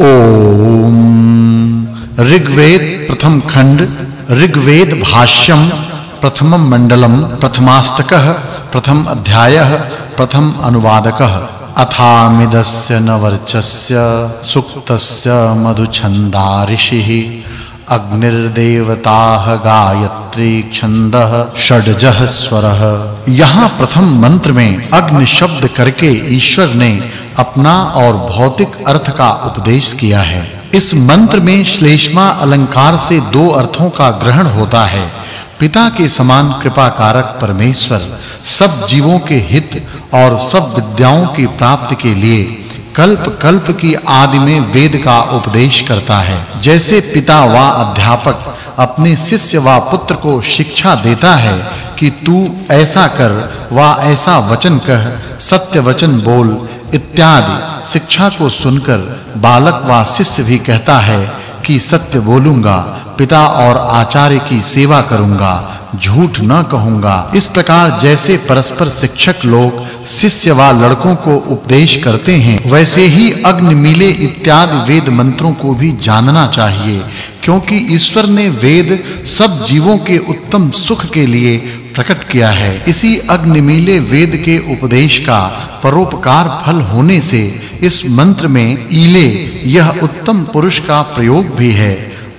ओम। ऋग्वेद प्रथम खंड, ऋग्वेद भाष्यम प्रथम मंडलम, प्रथमाष्टकः, प्रथम अध्यायः, प्रथम अनुवादकः। अथामिदस्य नवर्चस्य, सुक्तस्य मधुछन्दा ऋषिः अग्निर्देवताः गायत्री छन्दः षड्जः स्वरः। यहाँ प्रथम मंत्र में अग्नि शब्द करके ईश्वर ने अपना और भौतिक अर्थ का उपदेश किया है। इस मंत्र में श्लेष्मा अलंकार से दो अर्थों का ग्रहण होता है। पिता के समान कृपा कारक परमेश्वर सब जीवों के हित और सब विद्याओं की प्राप्ति के लिए कल्प कल्प की आदि में वेद का उपदेश करता है। जैसे पिता व अध्यापक अपने शिष्य व पुत्र को शिक्षा देता है कि तू ऐसा कर व ऐसा वचन कह, सत्य वचन बोल इत्यादि। शिक्षा को सुनकर बालक व शिष्य भी कहता है कि सत्य बोलूँगा, पिता और आचार्य की सेवा करूँगा। झूठ न कहूँगा। इस प्रकार जैसे परस्पर शिक्षक लोग शिष्य व लड़कों को उपदेश करते हैं, वैसे ही अग्निमीले इत्यादि वेद मंत्रों को भी जानना चाहिए, क्योंकि ईश्वर ने वेद सब जीवों के उत्तम सुख के लिए प्रकट किया है। इसी अग्निमीले वेद के उपदेश का परोपकार फल होने से इस मंत्र में ईले, यह उत्तम पुरुष का प्रयोग भी है।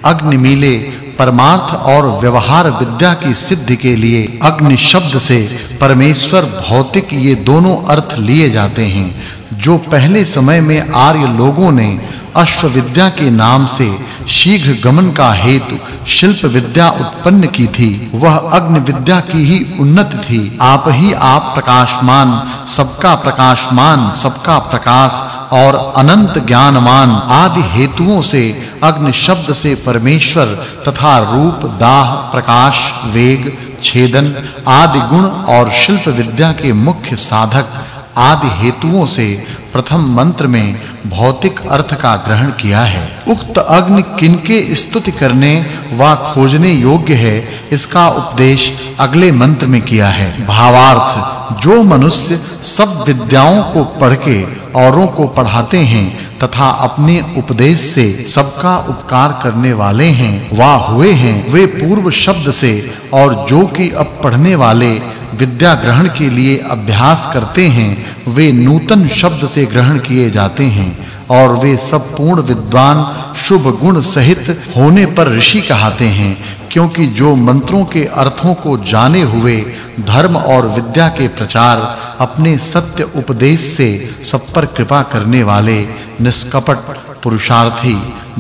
अग्निमीले परमार्थ और व्यवहार विद्या की सिद्धि के लिए अग्नि शब्द से परमेश्वर भौतिक ये दोनों अर्थ लिए जाते हैं, जो पहले समय में आर्य लोगों ने अश्व विद्या के नाम से शीघ्र गमन का हेतु शिल्प विद्या उत्पन्न की थी, वह अग्नि विद्या की ही उन्नति थी। आप ही आप प्रकाशमान, सबका प्रकाशमान, सबका प्रकाश और अनंत ज्ञानमान आदि हेतुओं से, अग्नि शब्द से परमेश्वर तथा रूप, दाह, प्रकाश, वेग, छेदन आदि गुण और शिल्प विद्या के मुख्य साधक आदि हेतुओं से प्रथम मंत्र में भौतिक अर्थ का ग्रहण किया है। उक्त अग्नि किनके स्तुति करने व खोजने योग्य है, इसका उपदेश अगले मंत्र में किया है। भावार्थ, जो मनुष्य सब विद्याओं को पढ़ के औरों को पढ़ाते हैं तथा अपने उपदेश से सबका उपकार करने वाले हैं, वा हुए हैं, वे पूर्व शब्द से और जो कि अब पढ़ने वाले विद्या ग्रहण के लिए अभ्यास करते हैं, वे नूतन शब्द से ग्रहण किए जाते हैं, और वे सब पूर्ण विद्वान शुभ गुण सहित होने पर ऋषि कहते हैं, क्योंकि जो मंत्रों के अर्थों को जाने हुए धर्म और विद्या के प्रचार अपने सत्य उपदेश से सब पर कृपा करने वाले निष्कपट पुरुषार्थी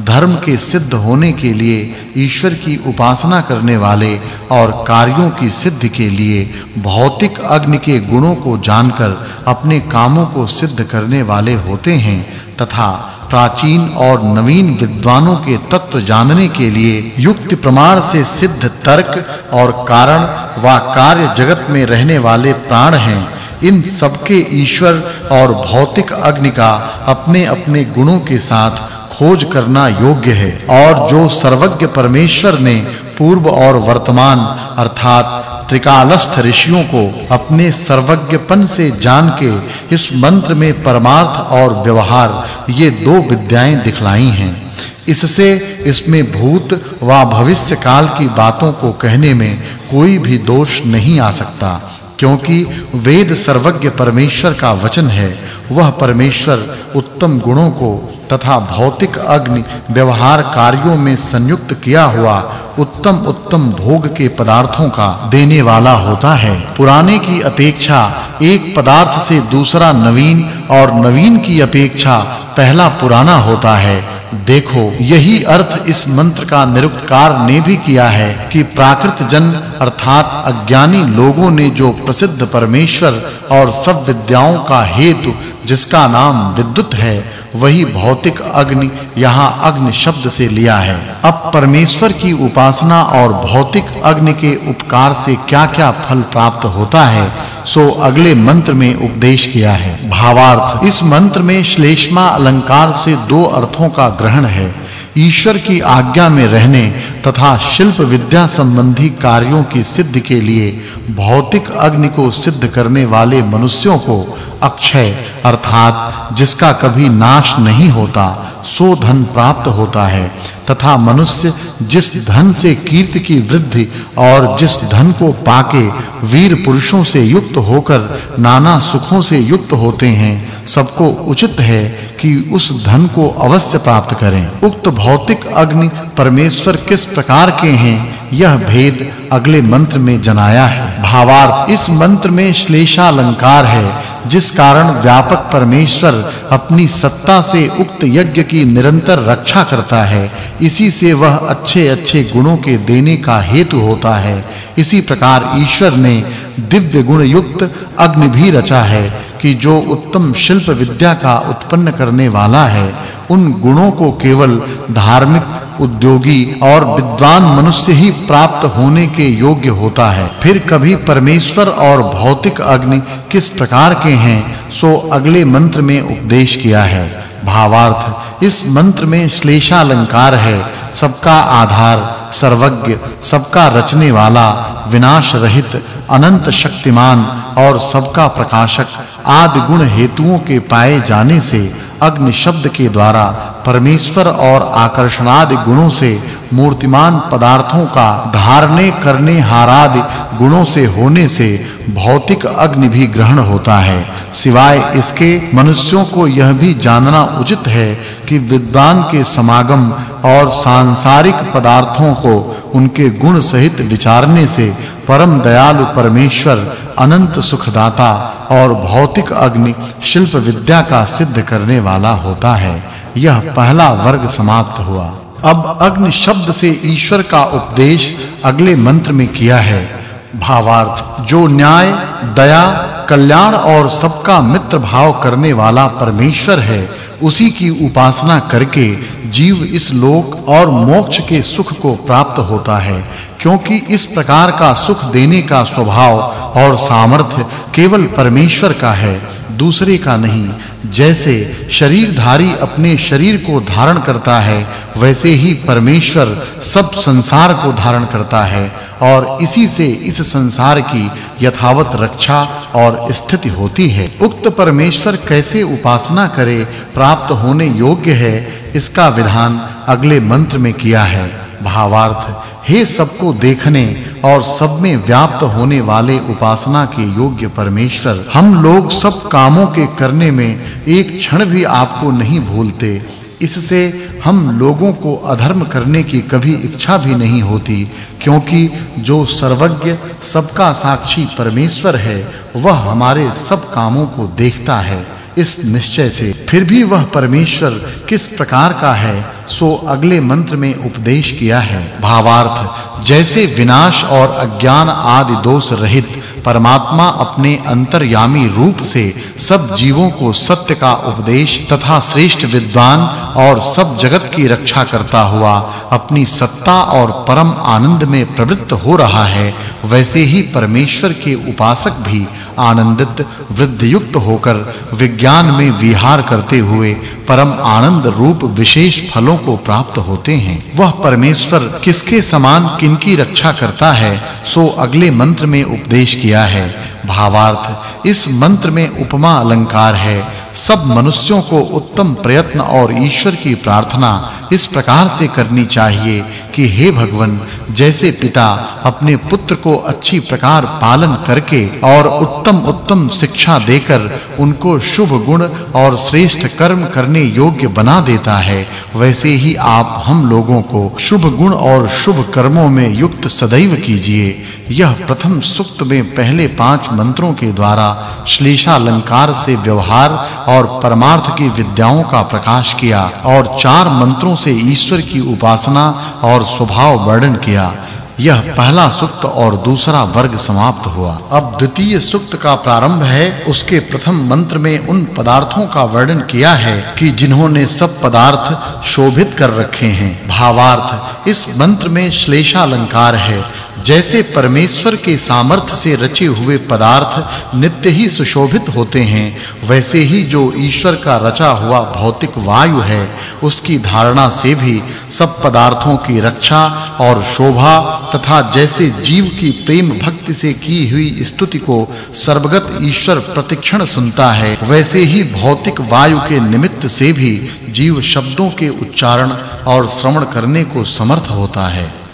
धर्म के सिद्ध होने के लिए ईश्वर की उपासना करने वाले और कार्यों की सिद्धि के लिए भौतिक अग्नि के गुणों को जानकर अपने कामों को सिद्ध करने वाले होते हैं तथा प्राचीन और नवीन विद्वानों के तत्व जानने के लिए युक्ति प्रमाण से सिद्ध तर्क और कारण व कार्य जगत में रहने वाले प्राण हैं। इन सबके ईश्वर और भौतिक अग्नि का अपने-अपने गुणों के साथ खोज करना योग्य है। और जो सर्वज्ञ परमेश्वर ने पूर्व और वर्तमान, अर्थात त्रिकालस्थ ऋषियों को अपने सर्वज्ञपन से जान के इस मंत्र में परमार्थ और व्यवहार, ये दो विद्याएँ दिखलाई हैं। इससे इसमें भूत व भविष्य काल की बातों को कहने में कोई भी दोष नहीं आ सकता। क्योंकि वेद सर्वज्ञ परमेश्वर का वचन है वह परमेश्वर उत्तम गुणों को तथा भौतिक अग्नि व्यवहार कार्यों में संयुक्त किया हुआ उत्तम उत्तम भोग के पदार्थों का देने वाला होता है। पुराने की अपेक्षा एक पदार्थ से दूसरा नवीन और नवीन की अपेक्षा पहला पुराना होता है। देखो, यही अर्थ इस मंत्र का निरुक्तकार ने भी किया है कि प्राकृत जन, अर्थात अज्ञानी लोगों ने जो प्रसिद्ध परमेश्वर और सब विद्याओं का हेतु, जिसका नाम विद्युत है, वही भौतिक अग्नि यहाँ अग्नि शब्द से लिया है। अब परमेश्वर की उपासना और भौतिक अग्नि के उपकार से क्या-क्या फल प्राप्त होता है, सो अगले मंत्र में उपदेश किया है। भावार्थ, इस मंत्र में श्लेष्मा अलंकार से दो अर्थों का ग्रहण है। ईश्वर की आज्ञा में रहने तथा शिल्प विद्या संबंधी कार्यों की सिद्धि के लिए भौतिक अग्नि को सिद्ध करने वाले मनुष्यों को अक्षय, अर्थात जिसका कभी नाश नहीं होता सो धन प्राप्त होता है, तथा मनुष्य जिस धन से कीर्ति की वृद्धि और जिस धन को पाके वीर पुरुषों से युक्त होकर नाना सुखों से युक्त होते हैं, सबको उचित है कि उस धन को अवश्य प्राप्त करें। उक्त भौतिक अग्नि परमेश्वर किस प्रकार के हैं, यह भेद अगले मंत्र में जनाया है। भावार्थ, इस मंत्र में श्लेषालंकार है जिस कारण व्यापक परमेश्वर अपनी सत्ता से उक्त यज्ञ की निरंतर रक्षा करता है, इसी से वह अच्छे-अच्छे गुणों के देने का हेतु होता है। इसी प्रकार ईश्वर ने दिव्य गुण युक्त अग्नि भी रचा है कि जो उत्तम शिल्प विद्या का उत्पन्न करने वाला है, उन गुणों को केवल धार्मिक, उद्योगी और विद्वान मनुष्य ही प्राप्त होने के योग्य होता है। फिर कभी परमेश्वर और भौतिक अग्नि किस प्रकार के हैं, सो अगले मंत्र में उपदेश किया है। भावार्थ, इस मंत्र में श्लेषा अलंकार है। सबका आधार, सर्वज्ञ, सबका रचने वाला विनाश रहित अनंत शक्तिमान और सबका प्रकाशक, आदि गुण हेतुओं के पाए जाने से, अग्नि शब्द के द्वारा परमेश्वर और आकर्षणादि गुणों से मूर्तिमान पदार्थों का धारणे करने हारादि गुणों से होने से भौतिक अग्नि भी ग्रहण होता है। सिवाय इसके, मनुष्यों को यह भी जानना उचित है कि विद्वान के समागम और सांसारिक पदार्थों को उनके गुण सहित विचारने से परम दयालु परमेश्वर, अनंत सुखदाता और भौतिक अग्नि, शिल्प विद्या का सिद्ध करने वाला होता है। यह पहला वर्ग समाप्त हुआ। अब अग्नि शब्द से ईश्वर का उपदेश अगले मंत्र में किया है। भावार्थ, जो न्याय, दया, कल्याण और सबका मित्र भाव करने वाला परमेश्वर है, उसी की उपासना करके जीव इस लोक और मोक्ष के सुख को प्राप्त होता है। क्योंकि इस प्रकार का सुख देने का स्वभाव और सामर्थ्य केवल परमेश्वर का है, दूसरे का नहीं। जैसे शरीरधारी अपने शरीर को धारण करता है, वैसे ही परमेश्वर सब संसार को धारण करता है और इसी से इस संसार की यथावत रक्षा और स्थिति होती है। उक्त परमेश्वर कैसे उपासना करे प्राप्त होने योग्य है, इसका विधान अगले मंत्र में किया है। भावार्थ, हे सबको देखने और सब में व्याप्त होने वाले उपासना के योग्य परमेश्वर, हम लोग सब कामों के करने में एक क्षण भी आपको नहीं भूलते। इससे हम लोगों को अधर्म करने की कभी इच्छा भी नहीं होती, क्योंकि जो सर्वज्ञ, सबका साक्षी परमेश्वर है, वह हमारे सब कामों को देखता है। इस निश्चय से फिर भी वह परमेश्वर किस प्रकार का है, सो अगले मंत्र में उपदेश किया है। भावार्थ, जैसे विनाश और अज्ञान आदि दोष रहित, परमात्मा अपने अंतर्यामी रूप से सब जीवों को सत्य का उपदेश तथा श्रेष्ठ विद्वान और सब जगत की रक्षा करता हुआ, अपनी सत्ता और परम आनंद में प्रवृत्त हो रहा है, वैसे ही परमेश्वर के उपासक भी आनंदित वृद्धि युक्त होकर विज्ञान में विहार करते हुए परम आनंद रूप विशेष फलों को प्राप्त होते हैं। वह परमेश्वर किसके समान किनकी रक्षा करता है, सो अगले मंत्र में उपदेश किया है। भावार्थ, इस मंत्र में उपमा अलंकार है सब मनुष्यों को उत्तम प्रयत्न और ईश्वर की प्रार्थना इस प्रकार से करनी चाहिए कि हे भगवन, जैसे पिता अपने पुत्र को अच्छी प्रकार पालन करके और उत्तम उत्तम शिक्षा देकर उनको शुभ गुण और श्रेष्ठ कर्म करने योग्य बना देता है, वैसे ही आप हम लोगों को शुभ गुण और शुभ कर्मों में युक्त सदैव कीजिए। यह प्रथम सुक्त में पहले पाँच मंत्रों के द्वारा श्लेषा अलंकार से व्यवहार और परमार्थ की विद्याओं का प्रकाश किया और चार मंत्रों से ईश्वर की उपासना और स्वभाव वर्णन किया। यह पहला सुक्त और दूसरा वर्ग समाप्त हुआ। अब द्वितीय सुक्त का प्रारंभ है। उसके प्रथम मंत्र में उन पदार्थों का वर्णन किया है कि जिन्होंने सब पदार्थ शोभित कर रखे हैं। भावार्थ, इस मंत्र में श्लेषा अलंकार है। जैसे परमेश्वर के सामर्थ्य से रचे हुए पदार्थ नित्य ही सुशोभित होते हैं, वैसे ही जो ईश्वर का रचा हुआ भौतिक वायु है, उसकी धारणा से भी सब पदार्थों की रक्षा और शोभा तथा जैसे जीव की प्रेम भक्ति से की हुई स्तुति को सर्वगत ईश्वर प्रतिक्षण सुनता है, वैसे ही भौतिक वायु के निमित्त से भी जीव शब्दों के उच्चारण और श्रवण करने को समर्थ होता है।